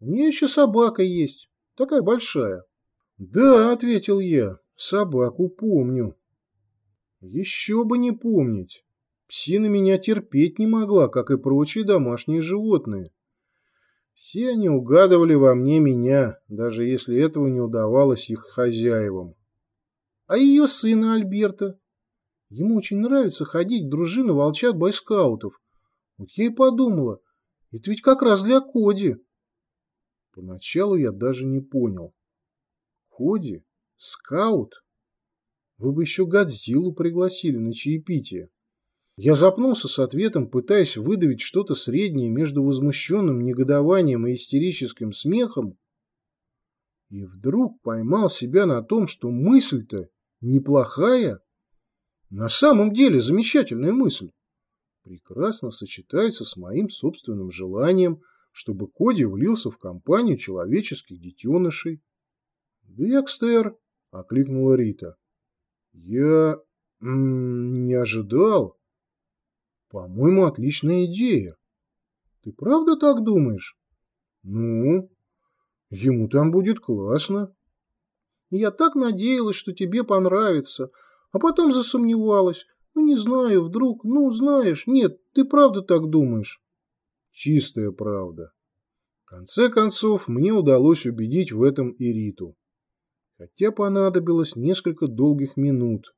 У нее еще собака есть, такая большая. Да, ответил я, собаку помню. Еще бы не помнить. Псина меня терпеть не могла, как и прочие домашние животные. Все они угадывали во мне меня, даже если этого не удавалось их хозяевам. А ее сына Альберта? Ему очень нравится ходить в дружину волчат-байскаутов. Вот я и подумала, это ведь как раз для Коди. Поначалу я даже не понял. Коди? Скаут? Вы бы еще Годзиллу пригласили на чаепитие. Я запнулся с ответом, пытаясь выдавить что-то среднее между возмущенным негодованием и истерическим смехом, и вдруг поймал себя на том, что мысль-то неплохая, на самом деле замечательная мысль, прекрасно сочетается с моим собственным желанием, чтобы Коди влился в компанию человеческих детенышей. «Декстер!» — окликнула Рита. «Я... не ожидал». По-моему, отличная идея. Ты правда так думаешь? Ну, ему там будет классно. Я так надеялась, что тебе понравится, а потом засомневалась. Ну, не знаю, вдруг, ну, знаешь, нет, ты правда так думаешь? Чистая правда. В конце концов, мне удалось убедить в этом и Риту. Хотя понадобилось несколько долгих минут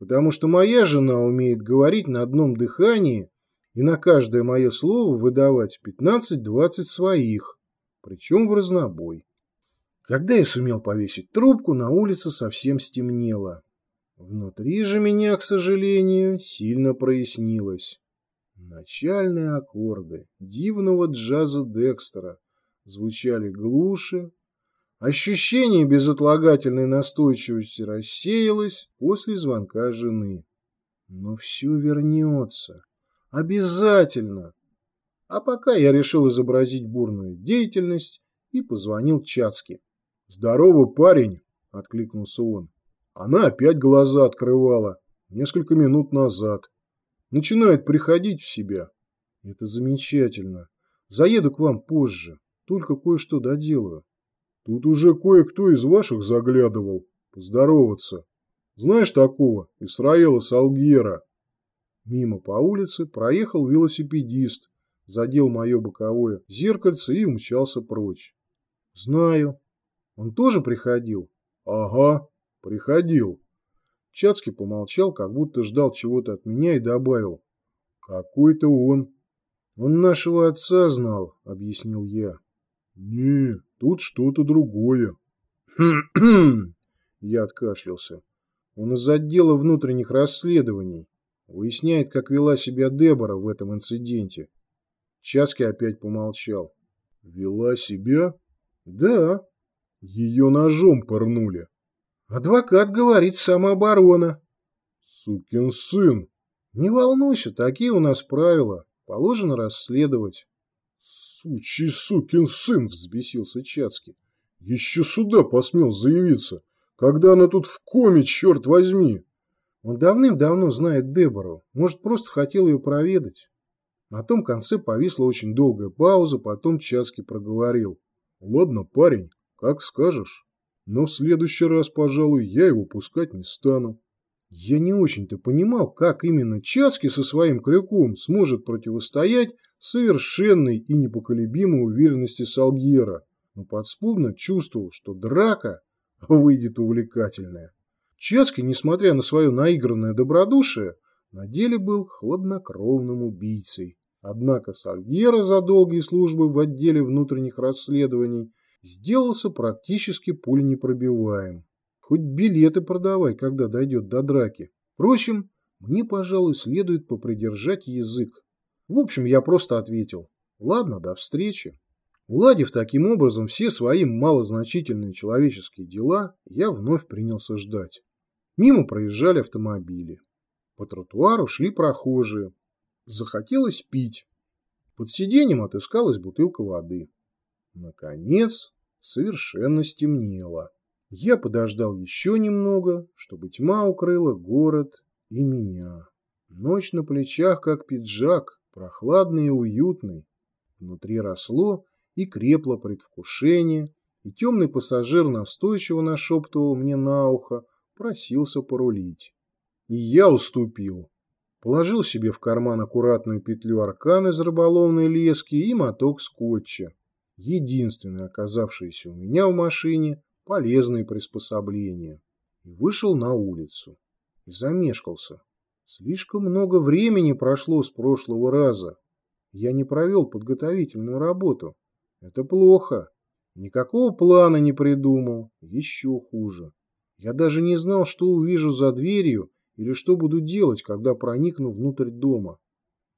потому что моя жена умеет говорить на одном дыхании и на каждое мое слово выдавать 15-20 своих, причем в разнобой. Когда я сумел повесить трубку, на улице совсем стемнело. Внутри же меня, к сожалению, сильно прояснилось. Начальные аккорды дивного джаза Декстера звучали глуше, Ощущение безотлагательной настойчивости рассеялось после звонка жены. Но все вернется. Обязательно. А пока я решил изобразить бурную деятельность и позвонил Чацке. «Здорово, парень!» – откликнулся он. Она опять глаза открывала. Несколько минут назад. Начинает приходить в себя. Это замечательно. Заеду к вам позже. Только кое-что доделаю. Тут уже кое-кто из ваших заглядывал. Поздороваться. Знаешь такого? Исраила Салгера. Мимо по улице проехал велосипедист, задел мое боковое зеркальце и умчался прочь. Знаю. Он тоже приходил? Ага, приходил. Чацкий помолчал, как будто ждал чего-то от меня и добавил. Какой-то он. Он нашего отца знал, объяснил я. Не, Тут что-то другое. Я откашлялся. Он из отдела внутренних расследований. Выясняет, как вела себя Дебора в этом инциденте. Часки опять помолчал. Вела себя? Да. Ее ножом порнули. Адвокат говорит самооборона. Сукин сын. Не волнуйся, такие у нас правила. Положено расследовать. «Сучий сукин сын!» – взбесился Чацкий. «Еще сюда посмел заявиться! Когда она тут в коме, черт возьми!» Он давным-давно знает Дебору, может, просто хотел ее проведать. На том конце повисла очень долгая пауза, потом Чацкий проговорил. «Ладно, парень, как скажешь. Но в следующий раз, пожалуй, я его пускать не стану». Я не очень-то понимал, как именно Чацкий со своим крюком сможет противостоять совершенной и непоколебимой уверенности Салгьера, но подспудно чувствовал, что драка выйдет увлекательная. Чацкий, несмотря на свое наигранное добродушие, на деле был хладнокровным убийцей. Однако Сальгера за долгие службы в отделе внутренних расследований сделался практически пуленепробиваем. Хоть билеты продавай, когда дойдет до драки. Впрочем, мне, пожалуй, следует попридержать язык. В общем, я просто ответил. Ладно, до встречи. Уладив таким образом все свои малозначительные человеческие дела, я вновь принялся ждать. Мимо проезжали автомобили. По тротуару шли прохожие. Захотелось пить. Под сиденьем отыскалась бутылка воды. Наконец, совершенно стемнело. Я подождал еще немного, чтобы тьма укрыла город и меня. Ночь на плечах, как пиджак, прохладный и уютный. Внутри росло и крепло предвкушение, и темный пассажир настойчиво нашептывал мне на ухо, просился порулить. И я уступил. Положил себе в карман аккуратную петлю аркан из рыболовной лески и моток скотча. Единственное оказавшееся у меня в машине полезные приспособления. И вышел на улицу. И замешкался. Слишком много времени прошло с прошлого раза. Я не провел подготовительную работу. Это плохо. Никакого плана не придумал. Еще хуже. Я даже не знал, что увижу за дверью или что буду делать, когда проникну внутрь дома.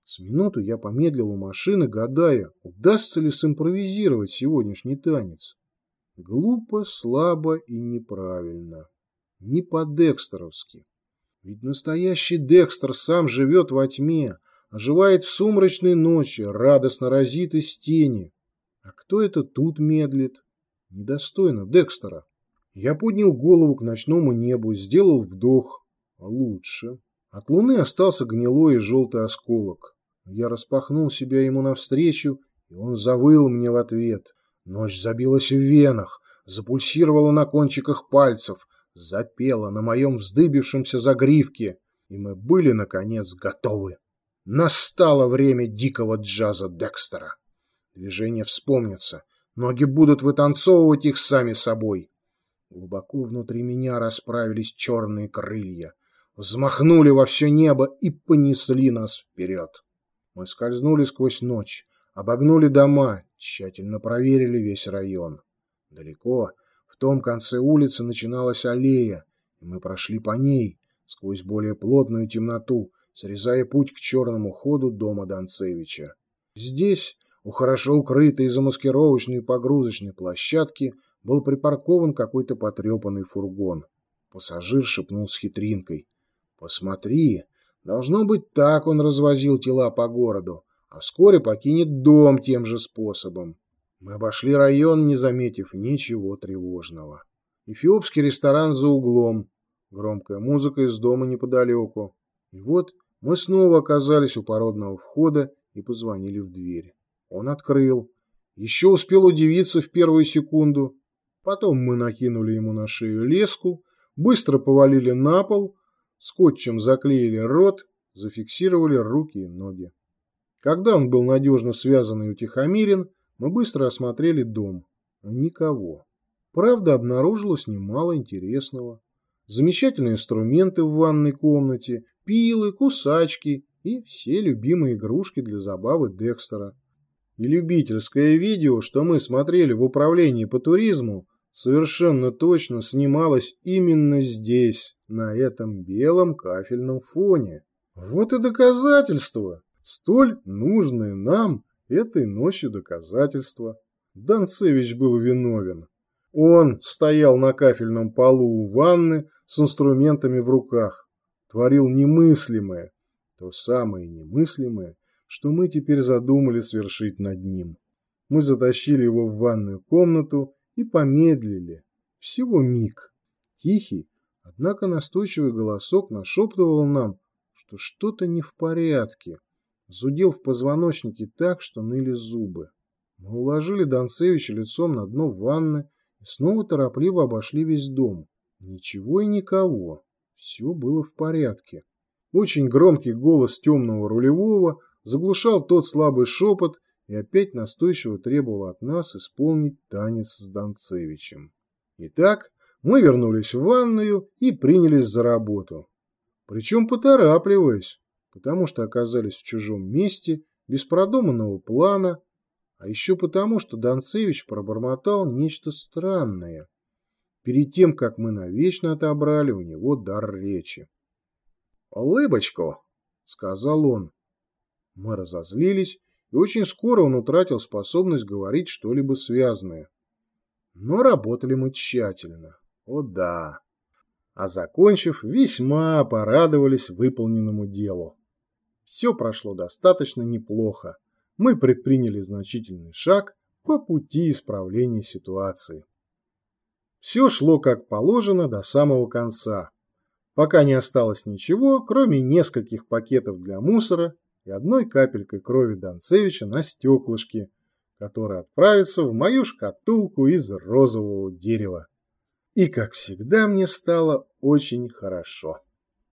С минуту я помедлил у машины, гадая, удастся ли симпровизировать сегодняшний танец. Глупо, слабо и неправильно. Не по-декстеровски. Ведь настоящий Декстер сам живет во тьме, оживает в сумрачной ночи, радостно разит из тени. А кто это тут медлит? Недостойно Декстера. Я поднял голову к ночному небу, сделал вдох. Лучше. От луны остался гнилой и желтый осколок. Я распахнул себя ему навстречу, и он завыл мне в ответ. Ночь забилась в венах, запульсировала на кончиках пальцев, запела на моем вздыбившемся загривке, и мы были, наконец, готовы. Настало время дикого джаза Декстера. Движения вспомнятся, ноги будут вытанцовывать их сами собой. Глубоко внутри меня расправились черные крылья, взмахнули во все небо и понесли нас вперед. Мы скользнули сквозь ночь, обогнули дома, тщательно проверили весь район. Далеко, в том конце улицы, начиналась аллея, и мы прошли по ней, сквозь более плотную темноту, срезая путь к черному ходу дома Донцевича. Здесь, у хорошо укрытой замаскировочной погрузочной площадки, был припаркован какой-то потрепанный фургон. Пассажир шепнул с хитринкой. «Посмотри, должно быть так он развозил тела по городу, а вскоре покинет дом тем же способом». Мы обошли район, не заметив ничего тревожного. Эфиопский ресторан за углом, громкая музыка из дома неподалеку. И вот мы снова оказались у породного входа и позвонили в дверь. Он открыл. Еще успел удивиться в первую секунду. Потом мы накинули ему на шею леску, быстро повалили на пол, скотчем заклеили рот, зафиксировали руки и ноги. Когда он был надежно связан и утихомирен, мы быстро осмотрели дом. Никого. Правда, обнаружилось немало интересного. Замечательные инструменты в ванной комнате, пилы, кусачки и все любимые игрушки для забавы Декстера. И любительское видео, что мы смотрели в управлении по туризму, совершенно точно снималось именно здесь, на этом белом кафельном фоне. Вот и доказательство, столь нужное нам этой ночью доказательство. Донцевич был виновен. Он стоял на кафельном полу у ванны с инструментами в руках, творил немыслимое, то самое немыслимое, что мы теперь задумали свершить над ним. Мы затащили его в ванную комнату и помедлили. Всего миг. Тихий, однако настойчивый голосок нашептывал нам, что что-то не в порядке. Зудел в позвоночнике так, что ныли зубы. Мы уложили Донцевича лицом на дно ванны и снова торопливо обошли весь дом. Ничего и никого. Все было в порядке. Очень громкий голос темного рулевого заглушал тот слабый шепот и опять настойчиво требовал от нас исполнить танец с Донцевичем. Итак, мы вернулись в ванную и принялись за работу. Причем поторапливаясь потому что оказались в чужом месте, без продуманного плана, а еще потому, что Донцевич пробормотал нечто странное, перед тем, как мы навечно отобрали у него дар речи. «Улыбочку!» — сказал он. Мы разозлились, и очень скоро он утратил способность говорить что-либо связанное. Но работали мы тщательно. О да! А закончив, весьма порадовались выполненному делу. Все прошло достаточно неплохо. Мы предприняли значительный шаг по пути исправления ситуации. Все шло как положено до самого конца, пока не осталось ничего, кроме нескольких пакетов для мусора и одной капелькой крови Донцевича на стеклышке, который отправится в мою шкатулку из розового дерева. И, как всегда, мне стало очень хорошо.